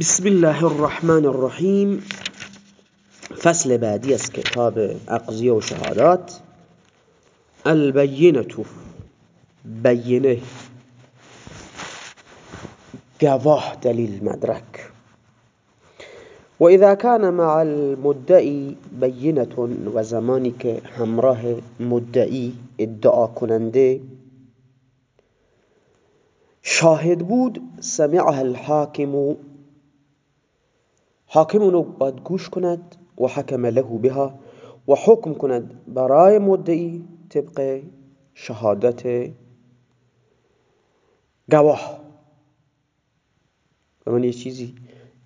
بسم الله الرحمن الرحیم فصل بعدی از کتاب اقضیه و شهادات البینه بینه گواه دلیل مدرک و اذا كان مع المدعی بینه و زمانی که همراه مدعی ادعا کننده شاهد بود سمعها الحاکم حاکم باید گوش کند و حکم له بها و حکم کند برای مدعی طبق شهادت گواه. من یه چیزی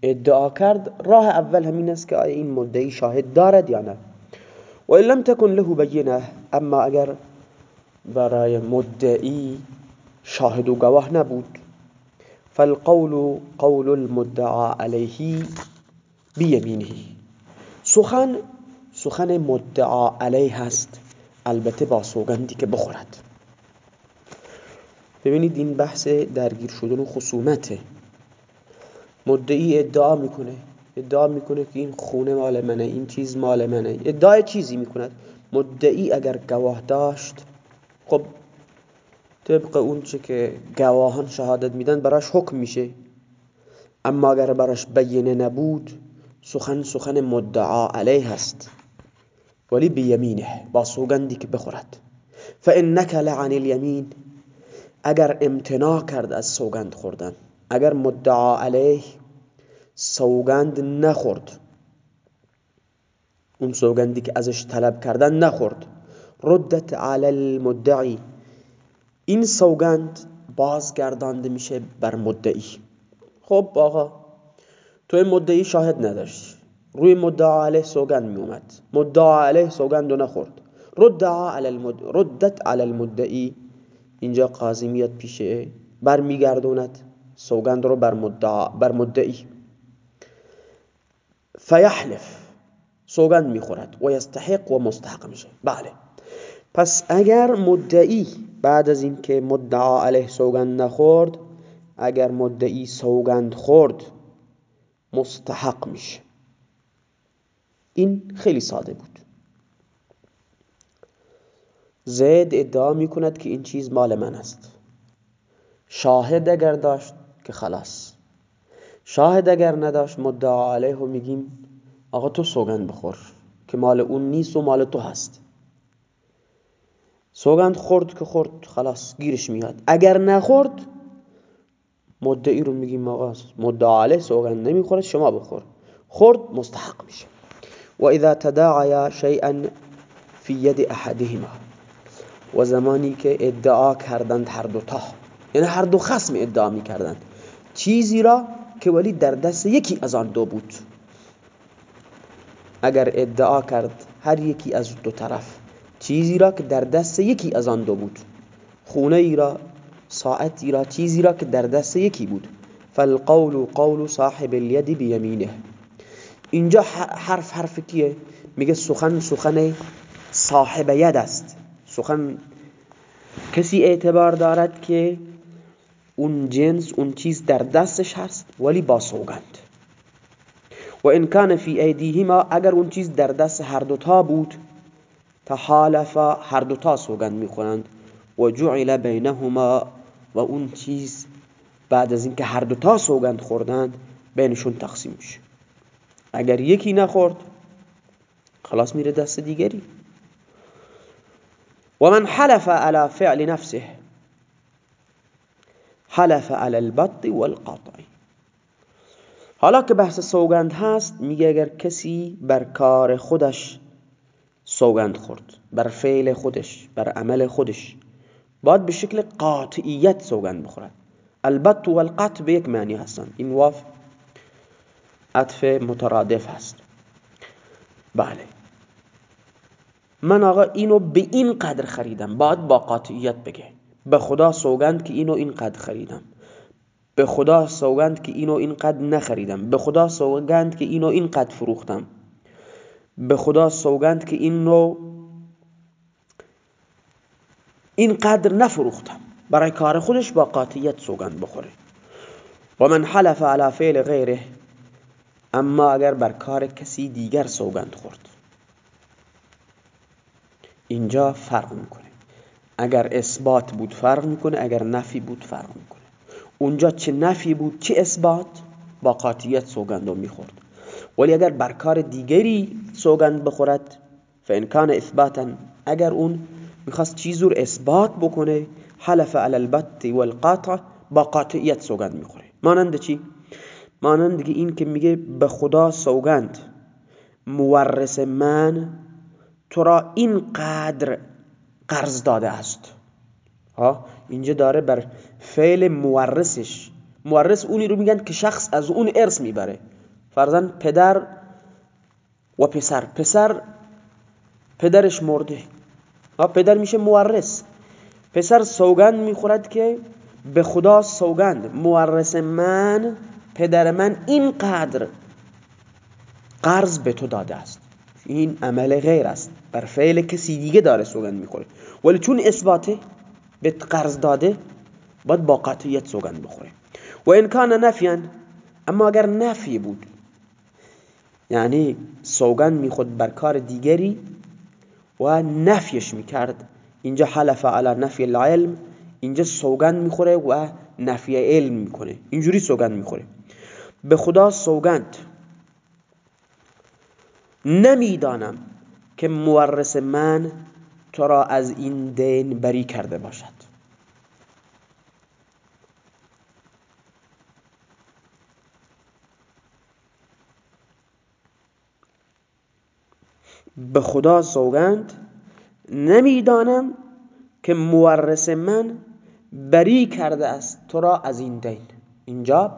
ادعا کرد راه اول همین است که این مدعی شاهد دارد یا نه. و این لم تکن له بینه اما اگر برای مدعی شاهد و گواه نبود فالقول قول المدعا علیه. بیمینه سخن سخن مدعا علیه هست البته با سوگندی که بخورد. ببینید این بحث درگیر شدن و خصومته. مدعی ادعا می‌کنه. ادعا می‌کنه که این خونه مال منه این چیز مال منه. ادعای چیزی می‌کند. مدعی اگر گواه داشت خب طبق اون چه که گواهان شهادت میدن براش حکم میشه. اما اگر براش بینه نبود سخن سخن مدعا علیه هست ولی بیمینه با سوگندی که بخورد. فانک لعن الیمین اگر امتناع کرد از سوگند خوردن. اگر مدعا علیه سوگند نخورد. اون سوگندی که ازش طلب کردن نخورد. ردت علی المدعی. این سوگند بازگردانده میشه بر مدعی. خب آقا تو این مدعی شاهد نداشت. روی مدعا علیه سوگند می اومد مدعا علیه سوگند نخورد. ردت علی المدعی. اینجا قاضی میاد پیشه برمیگردوند. سوگند رو بر, مدعا بر مدعی. فیحلف. سوگند می‌خورد و یستحق و مستحق میشه. بله. پس اگر مدعی بعد از اینکه مدعا علیه سوگند نخورد اگر مدعی سوگند خورد مستحق میشه. این خیلی ساده بود. زید ادعا می‌کند که این چیز مال من است. شاهد اگر داشت که خلاص. شاهد اگر نداشت مدعا علیه و میگیم آقا تو سوگند بخور که مال اون نیست و مال تو هست. سوگند خورد که خورد خلاص گیرش میاد. اگر نخورد مدعی رو میگیم آقا مدعا علیه سوگند نمی‌خوره شما بخور. خورد مستحق میشه. و اذا تداعیا شیئا فی ید احدهما. و زمانی که ادعا کردند هر دوتا یعنی هر دو خصم ادعا می‌کردند. چیزی را که ولی در دست یکی از آن دو بود. اگر ادعا کرد هر یکی از دو طرف چیزی را که در دست یکی از آن دو بود. خونه ای را ساعتی را چیزی را که در دست یکی بود. فالقول قول صاحب الید بیمینه. اینجا حرف حرف کیه؟ میگه سخن سخن صاحب ید است. سخن کسی اعتبار دارد که اون جنس اون چیز در دستش هست ولی با سوگند. و ان کان فی ایدیهما اگر اون چیز در دست هر دوتا بود تحالف هر دوتا سوگند می‌خورند. و جعل بینهما و اون چیز بعد از اینکه هر دوتا سوگند خوردند بینشون تقسیم میشه. اگر یکی نخورد خلاص میره دست دیگری. و من حلف على فعل نفسه حلف على البط والقاطع حالا که بحث سوگند هست میگه اگر کسی بر کار خودش سوگند خورد بر فعل خودش بر عمل خودش باید به شکل قاطعیت سوگند بخورد. البت و القط به یک معنی هستن این واف عطف مترادف هست. بله. من آقا اینو به این قدر خریدم. باید با قاطعیت بگه. به خدا سوگند که اینو این قدر خریدم. به خدا سوگند که اینو این قدر نخریدم. به خدا سوگند که اینو این قدر فروختم. به خدا سوگند که اینو این قدر نفروختم. برای کار خودش با قاطعیت سوگند بخوره. و من حلف على فعل غیره اما اگر بر کار کسی دیگر سوگند خورد. اینجا فرق می‌کنه. اگر اثبات بود فرق می‌کنه اگر نفی بود فرق می‌کنه. اونجا چه نفی بود چه اثبات با قاطیت سوگند می‌خورد. ولی اگر بر کار دیگری سوگند بخورد فان کان اثباتا اگر اون می‌خواست چیزور اثبات بکنه. حلف علی البت والقاطع با قاطعیت سوگند می‌خوره. مانند چی؟ مانند دیگه این که میگه به خدا سوگند. مورث من تو را اینقدر قرض داده است. ها؟ اینجا داره بر فعل مورثش. مورث اونی رو میگن که شخص از اون ارث می‌بره. فرزن پدر و پسر. پسر پدرش مرده. پدر میشه مورث. پسر سوگند می‌خورد که به خدا سوگند. مورث من پدر من اینقدر قرض به تو داده است. این عمل غیر است. بر فعل کسی دیگه داره سوگند می‌خوره. ولی چون اثباته به قرض داده باید با قطعیت سوگند بخوره. و این کان نفیان اما اگر نفی بود یعنی سوگند میخود بر کار دیگری و نفیش می‌کرد. اینجا حلف علی نفی العلم اینجا سوگند می‌خوره و نفی علم می‌کنه. اینجوری سوگند می‌خوره. به خدا سوگند. نمی‌دانم که مورث من تو را از این دین بری کرده باشد. به خدا سوگند نمی‌دانم که مورث من بری کرده است. تو را از این دین. اینجا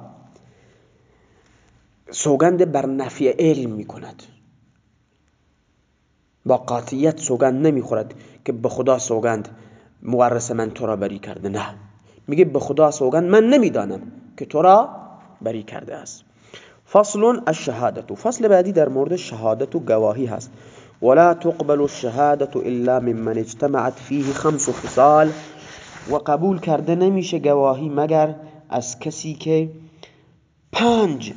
سوگند بر نفی علم می کند با قاطعیت سوگند نمی‌خورد که به خدا سوگند مورث من تو را بری کرده. نه. میگه به خدا سوگند من نمی‌دانم که تو را بری کرده است. فصل الشهادت فصل بعدی در مورد شهادت و گواهی هست. ولا تقبل الشهادة إلا ممن اجتمعت فيه خمس خصال. و قبول کرده نمیشه گواهی مگر از کسی که پنج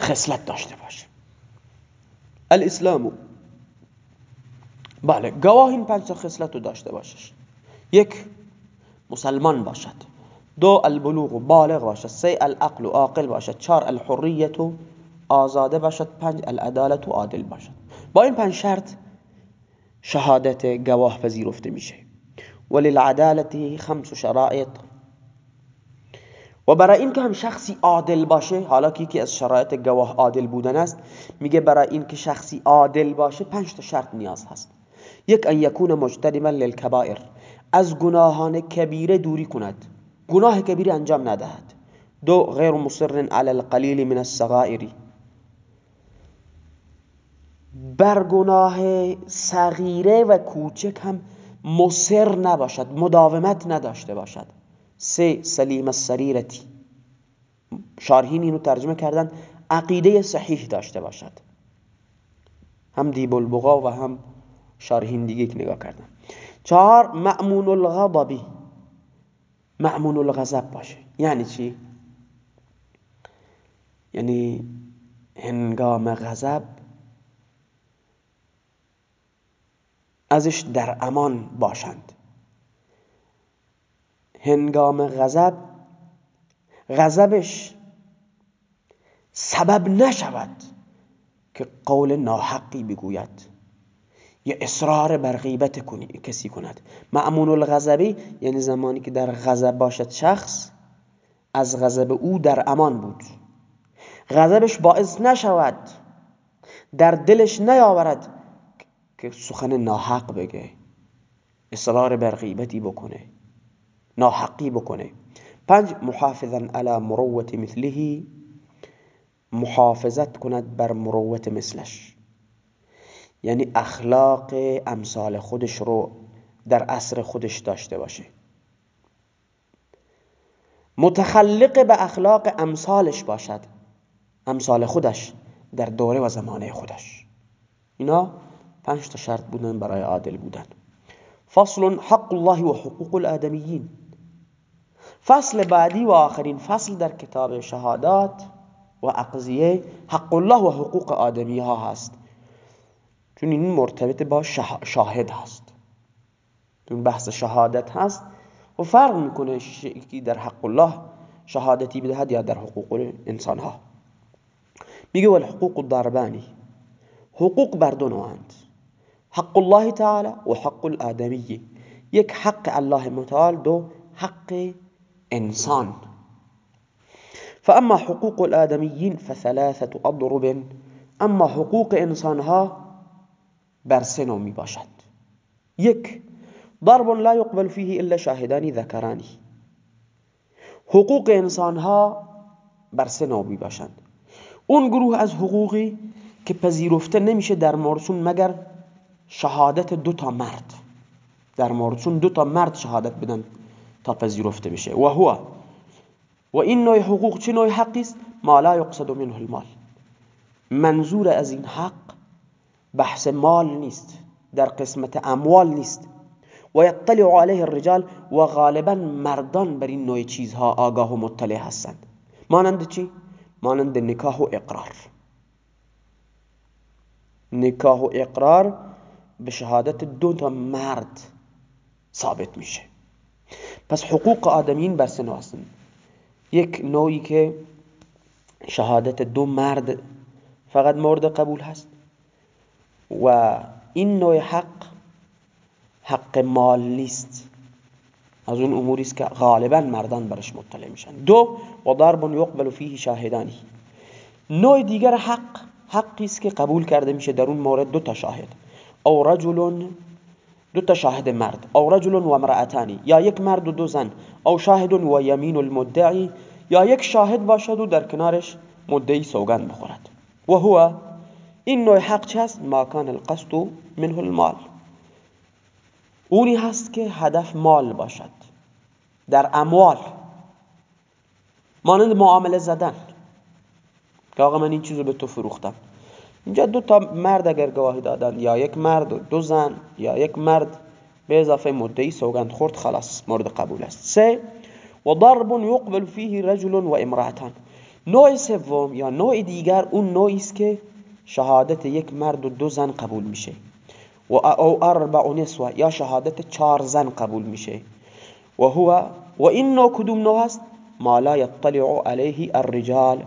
خصلت داشته باشه. الاسلام بله گواه این پنج خصلت رو داشته باشش. یک مسلمان باشد. دو البلوغ بالغ باشد. سه العقل و عاقل باشد. چهار الحریت آزاده باشد. پنج العدالت و عادل باشد. با این پنج شرط شهادت گواه پذیرفته میشه. وللعدالت خمس شرائط. و برای این که هم شخصی عادل باشه حالا که یکی از شرایط گواه عادل بودن است میگه برای این که شخصی عادل باشه پنج تا شرط نیاز هست. یک ان یکون مجتنبا للکبائر. از گناهان کبیره دوری کند. گناه کبیره انجام ندهد. دو غیر مصر علی القلیل من الصغائر. بر گناه صغیره و کوچک هم مصر نباشد مداومت نداشته باشد. سه سلیم السریرتی شارحین اینو ترجمه کردن عقیده صحیح داشته باشد. هم دیب البغا و هم شارحین دیگه که نگاه کردن. چهار مأمون الغضبی. مأمون الغضب باشه. یعنی چی؟ یعنی هنگام غضب ازش در امان باشند. هنگام غضب غضبش سبب نشود که قول ناحقی بگوید. یا اصرار بر غیبت کسی کند. معمون الغضبی یعنی زمانی که در غضب باشد شخص از غضب او در امان بود. غضبش باعث نشود در دلش نیاورد که سخن ناحق بگه اصرار بر غیبتی بکنه ناحقی بکنه. پنج محافظا على مروت مثله محافظت کند بر مروت مثلش. یعنی اخلاق امثال خودش رو در عصر خودش داشته باشه. متخلق به اخلاق امثالش باشد امثال خودش در دوره و زمانه خودش. اینا پنج تا شرط بودن برای عادل بودن. فصل حق الله و حقوق الادمیین فصل بعدی و آخرین فصل در کتاب شهادات و اقضیه حق الله و حقوق آدمی ها هست. چون این مرتبط با شاهد هست. چون بحث شهادت هست و فرق می‌کنه که در حق الله شهادتی بدهد یا در حقوق انسان ها میگه والحقوق حقوق بر دو نوعند حق الله تعالی و حق الادمی یک حق الله متعال دو حق انسان. فأما حقوق الادمیین فثلاثة أضرب. أما حقوق انسان ها بر سه می باشد. یک ضرب لا يقبل فيه إلا شاهدانی ذکرانی حقوق انسان ها باشند. اون گروه از حقوقی که پذیرفته نمیشه در موردشون مگر شهادت دو تا مرد. در موردشون دو تا مرد شهادت بدن تا پذیرفته بشه. و هو و این نوع حقوق چه نوع حقی است؟ ما لا یقصد منه المال. منظور از این حق بحث مال نیست در قسمت اموال نیست. و یطلع علیه الرجال و غالبا مردان بر این نوع چیزها آگاه و مطلع هستند. مانند چی؟ مانند نکاح و اقرار. نکاح و اقرار به شهادت دو تا مرد ثابت میشه. پس حقوق آدمین بر سه هستند یک نوعی که شهادت دو مرد فقط مورد قبول هست و این نوع حق حق مال نیست. از اون اموری است که غالبا مردان برش مطلع میشن. دو و ضرب یقبل فیه شاهدانی. نوع دیگر حق حقی است که قبول کرده میشه در اون مورد دو تا شاهد. او رجل دو تا شاهد مرد. او رجل و امرأتانی یا یک مرد و دو زن. او شاهد و یمین المدعی. یا یک شاهد باشد و در کنارش مدعی سوگند بخورد. و هو این نوع حق چه هست ما کان القصد منه المال. اونی هست که هدف مال باشد. در اموال. مانند معامله زدن. که آقا من این چیزو به تو فروختم. اینجا دو تا مرد اگر گواهی دادن یا یک مرد و دو زن یا یک مرد به اضافه مدعی سوگند خورد خلاص مورد قبول است. سه و ضرب یقبل فیه رجل و امرأتان. نوع سوم یا نوع دیگر اون نوعی است که شهادت یک مرد و دو زن قبول میشه. و او اربع نسوه یا شهادت چهار زن قبول میشه. و هو و این نوع کدوم نوع هست ما لا یطلع علیه الرجال.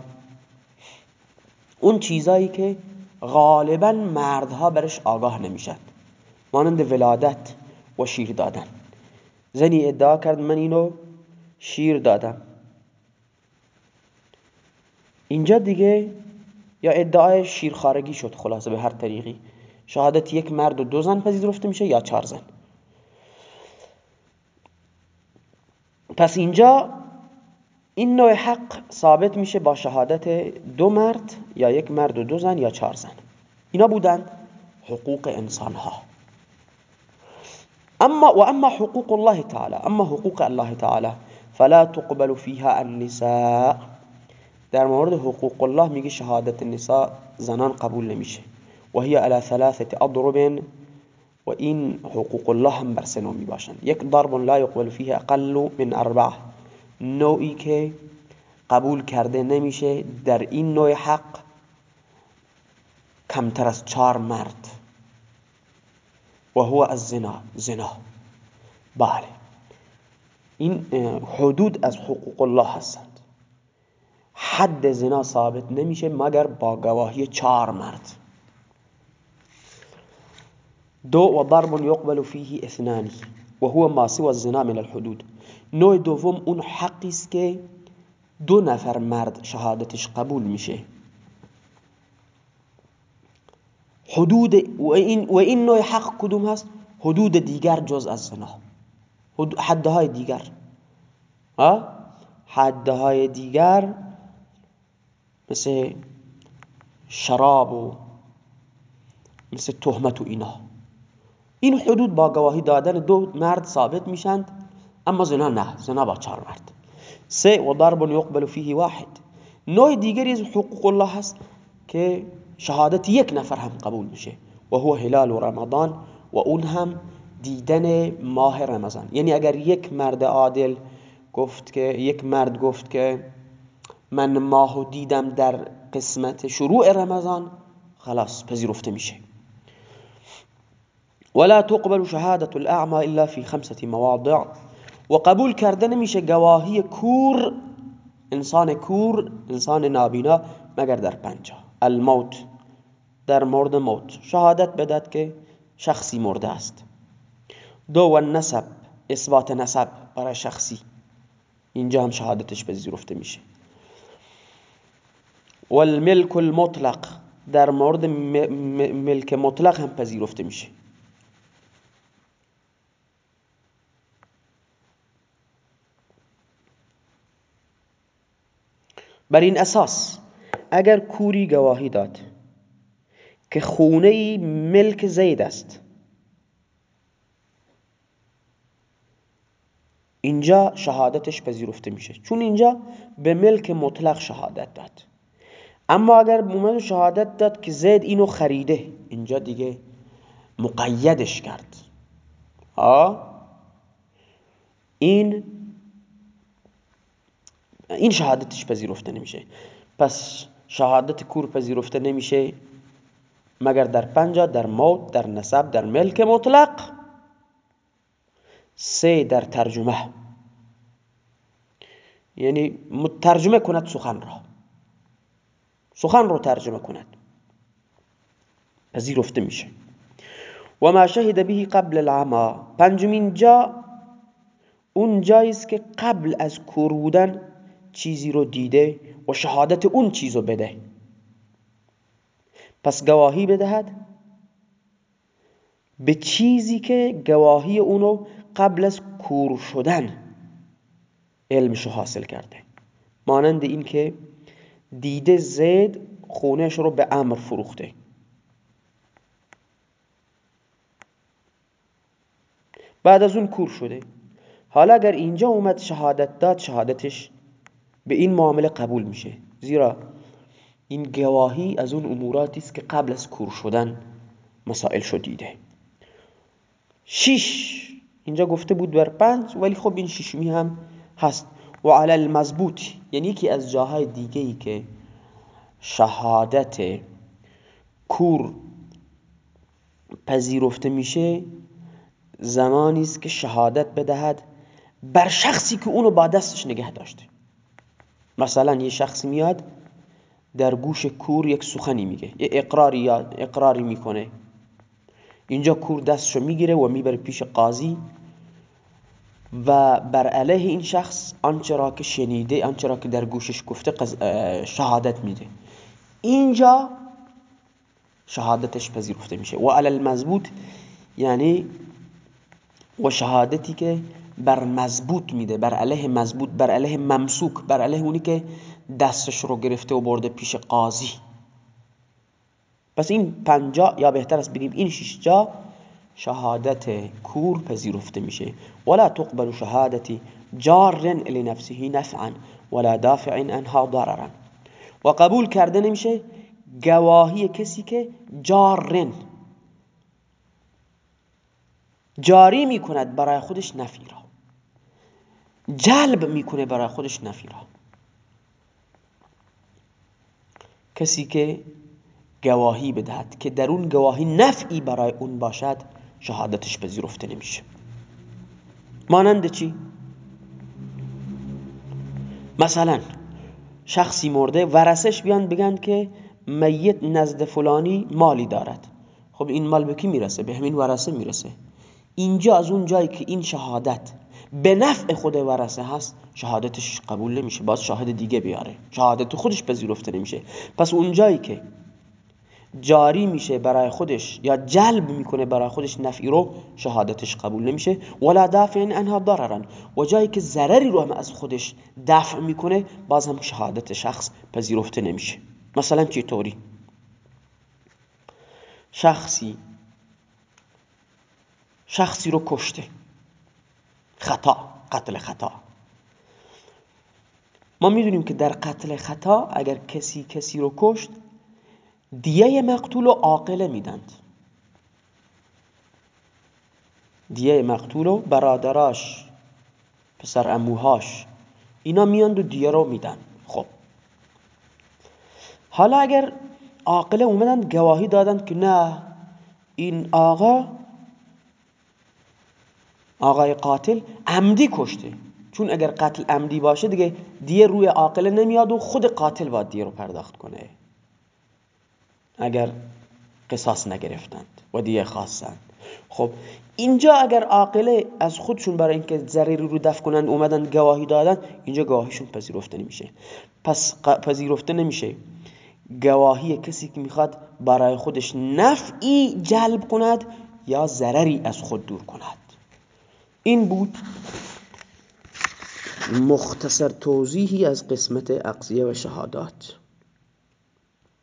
اون چیزایی که غالبا مردها برش آگاه نمی‌شد مانند ولادت و شیر دادن. زنی ادعا کرد من اینو شیر دادم. اینجا دیگه یا ادعای شیرخارگی شد خلاصه به هر طریقی. شهادت یک مرد و دو زن پذیرفته میشه یا چهار زن. پس اینجا این نوع حق ثابت میشه با شهادت دو مرد یا یک مرد و دو زن یا چهار زن. اینا بودن حقوق انسان ها اما و اما حقوق الله تعالی اما حقوق الله تعالی فلا تقبل فيها النساء. در مورد حقوق الله میگه شهادت النساء زنان قبول نمیشه. و هي على ثلاثه اضرب و این حقوق الله هم بر یک ضرب لا يقبل فيه اقل من اربعه نوعی که قبول کرده نمیشه. در این نوع حق کمتر از چهار مرد. و هو از زنا. زنا. بله. این حدود از حقوق الله هستند. حد زنا ثابت نمیشه مگر با گواهی چهار مرد. دو و ضرب يقبل فيه و هو ما سوى الزنا من الحدود. نوع دوم اون حقی است که دو نفر مرد شهادتش قبول میشه. حدود و این, و این نوع حق کدوم هست؟ حدود دیگر جز از زنا. حدهای دیگر. ها؟ حدهای دیگر مثل شراب و مثل تهمت و اینا. این حدود با گواهی دادن دو مرد ثابت میشند. اما زنا نه زنا با چهار مرد. سه و ضرب یقبل فیه واحد. نوع دیگری از حقوق الله هست که شهادت یک نفر هم قبول میشه. و هو هلال و رمضان و اون هم دیدن ماه رمضان. یعنی اگر یک مرد عادل گفت که یک مرد گفت که من ماهو دیدم در قسمت شروع رمضان خلاص پذیرفته میشه. ولا تقبل شهادة الأعمى إلا في خمسة مواضع. و قبول کردن میشه گواهی کور انسان کور انسان نابینا مگر در پنجا الموت در مورد موت. شهادت بدد که شخصی مرده است. دو و نسب اثبات نسب برای شخصی. اینجا هم شهادتش پذیرفته میشه. والملك المطلق در مورد ملک مطلق هم پذیرفته میشه. بر این اساس اگر کوری گواهی داد که خونه ملک زید است اینجا شهادتش پذیرفته میشه. چون اینجا به ملک مطلق شهادت داد. اما اگر مومن شهادت داد که زید اینو خریده اینجا دیگه مقیدش کرد. آه؟ این این شهادتش پذیرفته نمیشه. پس شهادت کور پذیرفته نمیشه مگر در پنجا در موت در نسب در ملک مطلق؟ سه در ترجمه. یعنی ترجمه کند سخن را. سخن رو ترجمه کند. پذیرفته میشه. و ما شهد به قبل العما پنجمین جا اون جاییست که قبل از کور بودن چیزی رو دیده و شهادت اون چیزو بده. پس گواهی بدهد به چیزی که گواهی اونو قبل از کور شدن علمشو حاصل کرده. مانند این که دیده زید خونهش رو به امر فروخته. بعد از اون کور شده. حالا اگر اینجا اومد شهادت داد شهادتش به این معامله قبول میشه. زیرا این گواهی از اون اموراتی است که قبل از کور شدن مسائل شدیده شش اینجا گفته بود بر پنج ولی خب این ششمی هم هست. و علی المضبوط یعنی یکی از جاهای دیگه ای که شهادت کور پذیرفته میشه زمانی است که شهادت بدهد بر شخصی که اونو با دستش نگه داشته. مثلا یه شخصی میاد در گوش کور یک سخنی میگه یه اقراری اقراری می‌کنه. اینجا کور دستشو می‌گیره و می‌بره پیش قاضی و بر علیه این شخص آنچه را که شنیده آنچه را که در گوشش گفته شهادت میده. اینجا شهادتش پذیرفته میشه. و علی المضبوط یعنی و شهادتی که بر مضبوط میده بر علیه مضبوط بر علیه ممسوک بر علیه اونی که دستش رو گرفته و برده پیش قاضی. پس این پنجا یا بهتر است بگیم این شش جا شهادت کور پذیرفته میشه. ولا تقبل شهادتی جار لنفسه نفعا ولا دافع انها ضررا. و قبول کرده نمیشه گواهی کسی که جارن. جاری می‌کند برای خودش نفی را. جلب می‌کنه برای خودش نفی را کسی که گواهی بدهد که در اون گواهی نفعی برای اون باشد شهادتش پذیرفته نمیشه مانند چی؟ مثلا شخصی مرده ورسش بیان بگن که میت نزد فلانی مالی دارد خب این مال به کی می‌رسه؟ به همین ورسه می‌رسه اینجا از اون جایی که این شهادت به نفع خود ورسه هست شهادتش قبول نمیشه باز شاهد دیگه بیاره. شهادت خودش پذیرفته نمیشه. پس اون جایی که جاری میشه برای خودش یا جلب می‌کنه برای خودش نفعی رو شهادتش قبول نمیشه. ولا دافع انها ضررا و جایی که ضرری رو هم از خودش دفع می‌کنه باز هم شهادت شخص پذیرفته نمیشه. مثلا طوری شخصی شخصی رو کشته. خطا قتل خطا. ما می‌دونیم که در قتل خطا اگر کسی کسی رو کشت دیه مقتول و عاقله میدند. دیه مقتول و برادراش پسر اموهاش اینا میاند و دیه رو میدن. خب. حالا اگر عاقله اومدن گواهی دادن که نه این آقا آقای قاتل عمدی کشته. چون اگر قتل عمدی باشه دیگه دیه روی عاقله نمیاد و خود قاتل باید دیه رو پرداخت کنه. اگر قصاص نگرفتند و دیه خواستند. خب اینجا اگر عاقله از خودشون برای اینکه ضریری رو دفع کنند اومدن گواهی دادن اینجا گواهیشون پذیرفته نمیشه. پس پذیرفته نمیشه. گواهی کسی که می‌خواد برای خودش نفعی جلب کند یا ضرری از خود دور کند. این بود مختصر توضیحی از قسمت اقضیه و شهادات.